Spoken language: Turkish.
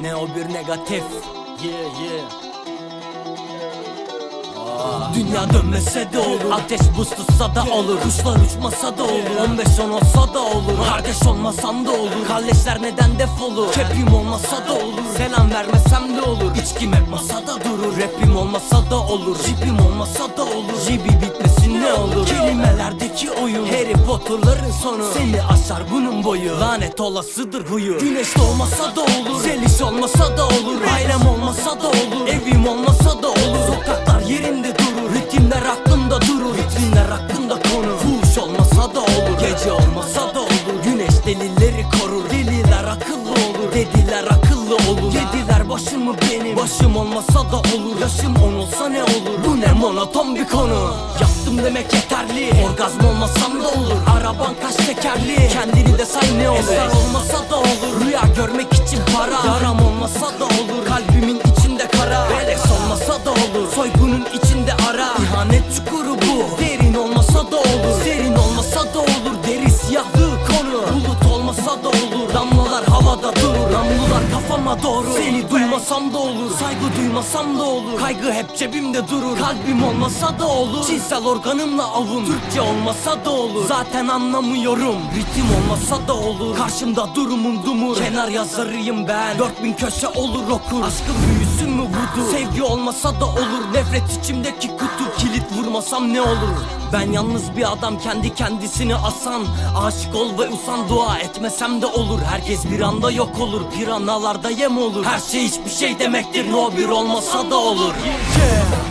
Ne o bir negatif? Yeah yeah. Dünya dönmese de olur. Ateş buz tutsa da olur. Kuşlar uçmasa da olur. 15 on olsa da olur. Kardeş olmasan da olur. Kalleşler neden defolur? Kepim olmasa da olur. Selam vermesem de olur. İçkim hep masada durur. Rapim olmasa da olur. Jipim olmasa da olur. Jibi bitmesin ne olur. Kelimelerdeki oyun Harry Potter'ların sonu. Seni aşar bunun boyu. Lanet olasıdır huyu. Güneş doğmasa da olur. Zeliş olmasa da olur. Ailem olmasa da olur. Evim olmasa da olur. Sokaklar yerinde durur. Ritimler aklımda durur. Ritimler aklımda konur. Fuhuş olmasa da olur. Gece olmasa da olur. Güneş delileri korur. Deliler akıllı olur. Dediler Yediler başımı benim? Başım olmasa da olur. Yaşım on olsa ne olur? Bu ne monoton bir konu? Yaptım demek yeterli. Orgazm olmasam da olur. Araban kaç tekerli? Kendini de say ne olur? Esrar olmasa da olur. Rüya görmek için para. Yaram olmasa da olur. Kalbimin içinde kara. Beleş olmasa da olur. Soygunun içinde ara. İhanet çukuru bu. Derin olmasa da olur. Serin olmasa da olur. Deri siyahlığı konu. Bulut olmasa da olur Kafama doğru. Seni duymasam da olur. Saygı duymasam da olur. Kaygı hep cebimde durur. Kalbim olmasa da olur. Cinsel organımla avun. Türkçe olmasa da olur. Zaten anlamıyorum. Ritim olmasa da olur. Karşımda durumum dumur. Kenar yazarıyım ben. 4000 köşe olur okur. Aşkın büyüsü mü budur Sevgi olmasa da olur. Nefret içimdeki kutu Vurmasam ne olur? Ben yalnız bir adam kendi kendisini asan Aşık ol ve usan dua etmesem de olur. Herkes bir anda yok olur Piranalarda yem olur. Her şey hiçbir şey demektir No bir olmasa da olur. Yeah